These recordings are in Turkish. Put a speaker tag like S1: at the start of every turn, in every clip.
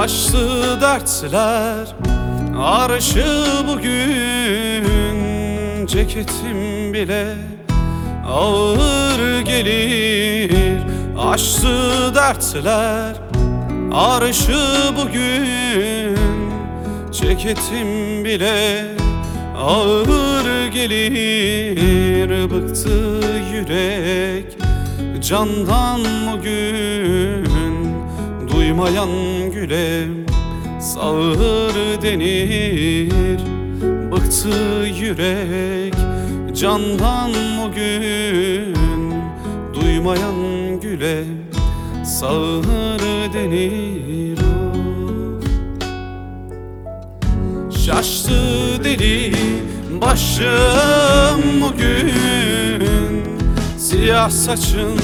S1: Açtı dertler Arşı bugün Ceketim bile Ağır gelir. Açtı dertler Arşı bugün Ceketim bile Ağır gelir. Bıktı yürek Candan bugün Duymayan güle Sağır denir. Bıktı yürek Candan bugün Duymayan güle Sağır denir. Şaştı deli başım bugün Siyah saçın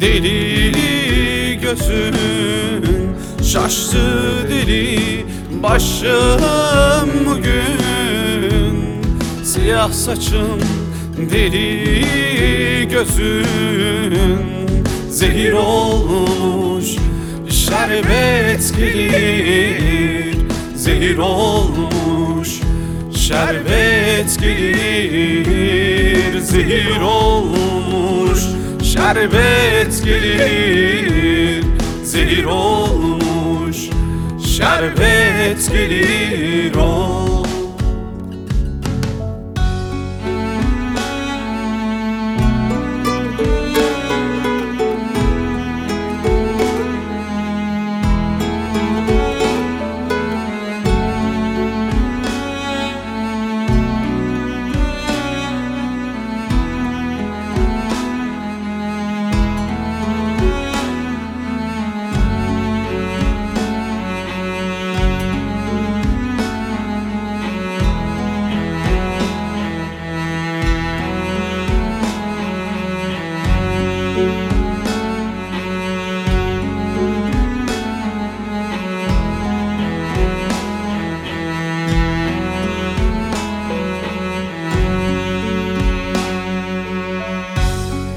S1: deli gözün Şaştı deli başım bugün. Siyah saçın deli gözün. Zehir olmuş şerbet gelir. Zehir olmuş şerbet gelir. Zehir olmuş şerbet gelir Zehir olmuş. Şerbet gelir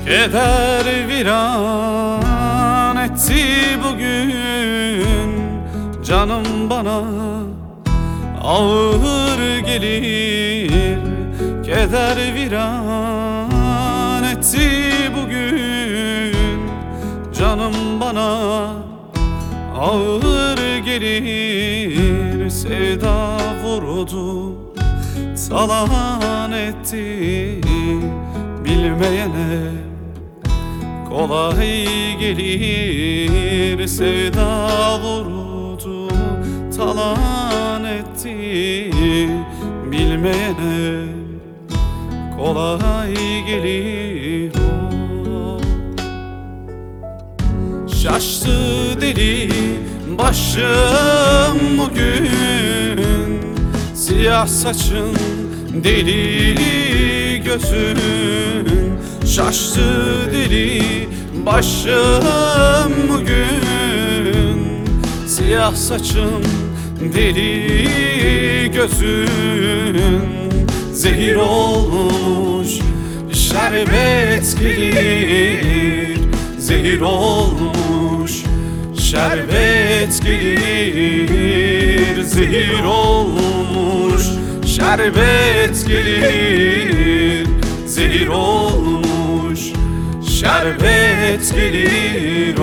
S1: Keder viran etti bugün. Canım bana ağır gelir. Keder viran etti bugün. Canım bana ağır gelir. Sevda vurdu talan etti. Bilmeyene kolay gelir. Sevda vurdu talan etti. Bilmeyene kolay gelir. O Şaştı deli başım bugün. Siyah saçın deli gözün Şaştı deli başım bugün. Siyah saçın deli gözün. Zehir olmuş şerbet gelir. Zehir olmuş şerbet gelir. Zehir olmuş şerbet gelir. Zehir olmuş şerbet gelir.